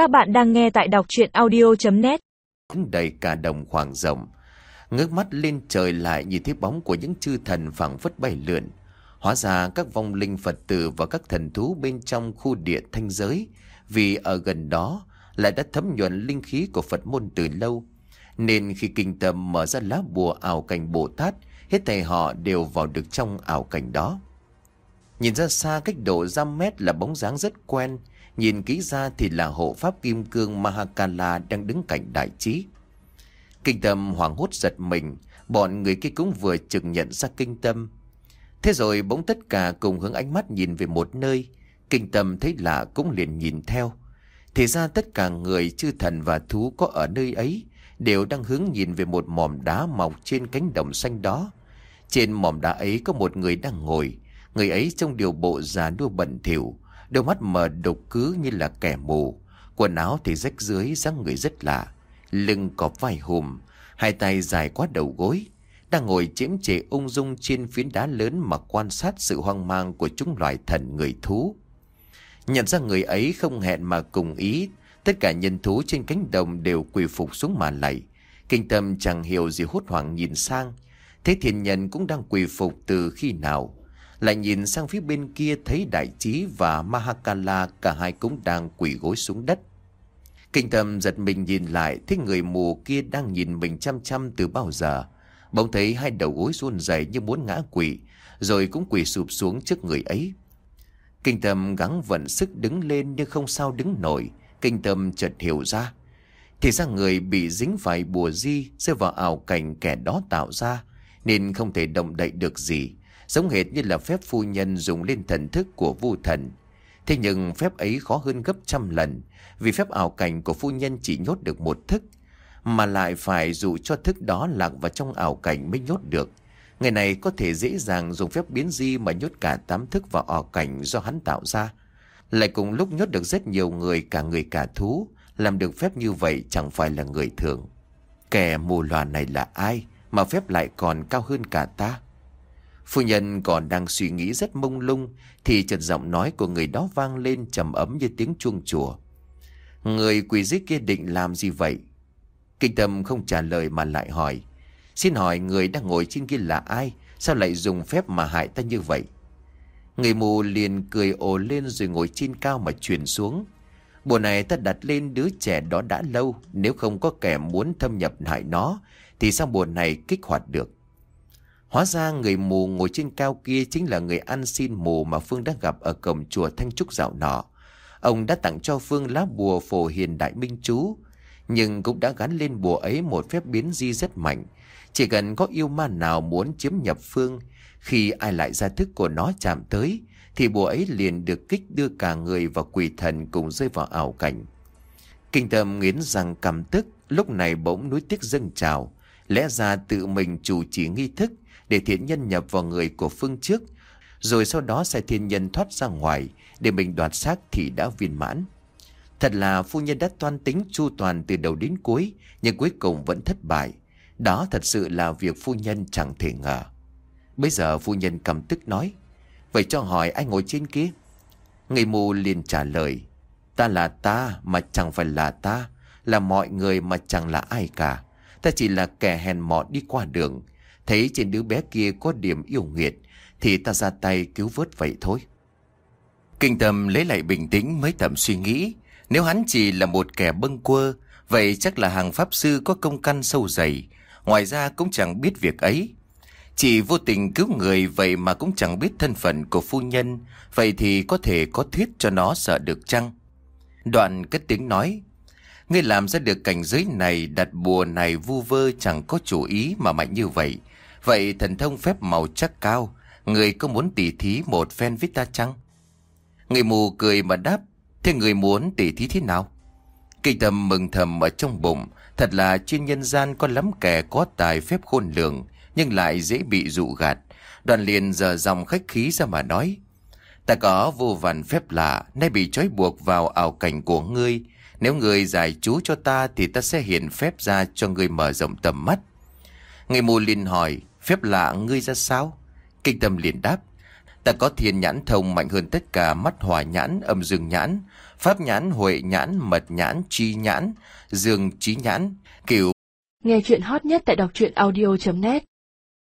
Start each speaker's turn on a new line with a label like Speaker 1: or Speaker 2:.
Speaker 1: Các bạn đang nghe tại đọc chuyện audio.net
Speaker 2: Đầy cả đồng khoảng rộng. Ngước mắt lên trời lại nhìn thấy bóng của những chư thần phẳng phất bay lượn. Hóa ra các vong linh Phật tử và các thần thú bên trong khu địa thanh giới, Vì ở gần đó lại đã thấm nhuận linh khí của Phật môn từ lâu. Nên khi kinh tâm mở ra lá bùa ảo cảnh Bồ Tát, Hết thầy họ đều vào được trong ảo cảnh đó. Nhìn ra xa cách độ 5 mét là bóng dáng rất quen. Nhìn kỹ ra thì là hộ pháp kim cương Mahakala đang đứng cạnh đại trí. Kinh tâm hoảng hốt giật mình, Bọn người kia cũng vừa chừng nhận ra kinh tâm. Thế rồi bỗng tất cả cùng hướng ánh mắt nhìn về một nơi, Kinh tâm thấy lạ cũng liền nhìn theo. Thì ra tất cả người, chư thần và thú có ở nơi ấy Đều đang hướng nhìn về một mỏm đá mọc trên cánh đồng xanh đó. Trên mỏm đá ấy có một người đang ngồi, Người ấy trong điều bộ già nua bẩn thỉu Đôi mắt mờ đục cứ như là kẻ mù. Quần áo thì rách dưới dáng người rất lạ. Lưng có vai hùm, Hai tay dài quá đầu gối. Đang ngồi chiếm trệ ung dung trên phiến đá lớn Mà quan sát sự hoang mang của chúng loài thần người thú. Nhận ra người ấy không hẹn mà cùng ý. Tất cả nhân thú trên cánh đồng đều quỳ phục xuống mà lạy. Kinh tâm chẳng hiểu gì hốt hoảng nhìn sang. Thế thiên nhân cũng đang quỳ phục từ khi nào? Lại nhìn sang phía bên kia thấy đại trí và Mahakala cả hai cũng đang quỳ gối xuống đất. Kinh tâm giật mình nhìn lại thấy người mù kia đang nhìn mình chăm chăm từ bao giờ. Bỗng thấy hai đầu gối run rẩy như muốn ngã quỵ, rồi cũng quỳ sụp xuống trước người ấy. Kinh tâm gắng vận sức đứng lên nhưng không sao đứng nổi. Kinh tâm chợt hiểu ra. Thì ra người bị dính phải bùa di rơi vào ảo cảnh kẻ đó tạo ra, nên không thể động đậy được gì giống hệt như là phép phu nhân dùng lên thần thức của vu thần. Thế nhưng phép ấy khó hơn gấp trăm lần, vì phép ảo cảnh của phu nhân chỉ nhốt được một thức, mà lại phải dụ cho thức đó lạc vào trong ảo cảnh mới nhốt được. Người này có thể dễ dàng dùng phép biến di mà nhốt cả tám thức vào ảo cảnh do hắn tạo ra. Lại cùng lúc nhốt được rất nhiều người cả người cả thú, làm được phép như vậy chẳng phải là người thường. Kẻ mù loà này là ai mà phép lại còn cao hơn cả ta? Phu nhân còn đang suy nghĩ rất mông lung, thì chợt giọng nói của người đó vang lên trầm ấm như tiếng chuông chùa. Người quỷ dích kia định làm gì vậy? Kinh tâm không trả lời mà lại hỏi. Xin hỏi người đang ngồi trên kia là ai? Sao lại dùng phép mà hại ta như vậy? Người mù liền cười ồ lên rồi ngồi trên cao mà truyền xuống. Bộ này ta đặt lên đứa trẻ đó đã lâu. Nếu không có kẻ muốn thâm nhập hại nó, thì sao bộ này kích hoạt được? Hóa ra người mù ngồi trên cao kia chính là người ăn xin mù mà Phương đã gặp ở cổng chùa Thanh Trúc dạo nọ. Ông đã tặng cho Phương lá bùa phổ hiền đại minh chú, nhưng cũng đã gắn lên bùa ấy một phép biến di rất mạnh. Chỉ cần có yêu ma nào muốn chiếm nhập Phương, khi ai lại ra thức của nó chạm tới, thì bùa ấy liền được kích đưa cả người và quỷ thần cùng rơi vào ảo cảnh. Kinh tâm nghiến rằng cầm tức, lúc này bỗng núi tiếc dâng trào. Lẽ ra tự mình chủ trì nghi thức, để thiện nhân nhập vào người của Phương trước, rồi sau đó sai thiên nhân thoát ra ngoài để mình đoạt xác thì đã viên mãn. Thật là phu nhân đã toan tính chu toàn từ đầu đến cuối, nhưng cuối cùng vẫn thất bại. Đó thật sự là việc phu nhân chẳng thể ngờ. Bây giờ phu nhân cầm tức nói, vậy cho hỏi ai ngồi trên kia? Người mù liền trả lời, ta là ta mà chẳng phải là ta, là mọi người mà chẳng là ai cả. Ta chỉ là kẻ hèn mọn đi qua đường, Thấy trên đứa bé kia có điểm yêu nghiệt Thì ta ra tay cứu vớt vậy thôi. Kinh tâm lấy lại bình tĩnh mới thầm suy nghĩ. Nếu hắn chỉ là một kẻ bâng quơ Vậy chắc là hàng pháp sư có công căn sâu dày. Ngoài ra cũng chẳng biết việc ấy. Chỉ vô tình cứu người vậy mà cũng chẳng biết thân phận của phu nhân Vậy thì có thể có thuyết cho nó sợ được chăng? Đoạn cất tiếng nói Ngươi làm ra được cảnh giới này đặt bùa này vu vơ chẳng có chủ ý mà mạnh như vậy Vậy thần thông phép màu chắc cao, người có muốn tỉ thí một phen với ta chăng? Người mù cười mà đáp, thế người muốn tỉ thí thế nào? Kinh tâm mừng thầm ở trong bụng, thật là chuyên nhân gian có lắm kẻ có tài phép khôn lường, nhưng lại dễ bị dụ gạt. Đoàn liền giờ dòng khách khí ra mà nói, ta có vô vàn phép lạ, nay bị trói buộc vào ảo cảnh của ngươi. Nếu người giải chú cho ta thì ta sẽ hiện phép ra cho người mở rộng tầm mắt. Người mù liền hỏi, Phép lạ ngươi ra sao? Kinh tâm liền đáp. Ta có thiên nhãn thông mạnh hơn tất cả mắt hòa nhãn, âm dương nhãn, pháp nhãn, huệ nhãn, mật nhãn, chi nhãn, dương trí nhãn, kiểu
Speaker 1: Nghe chuyện hot nhất tại đọc truyện audio.net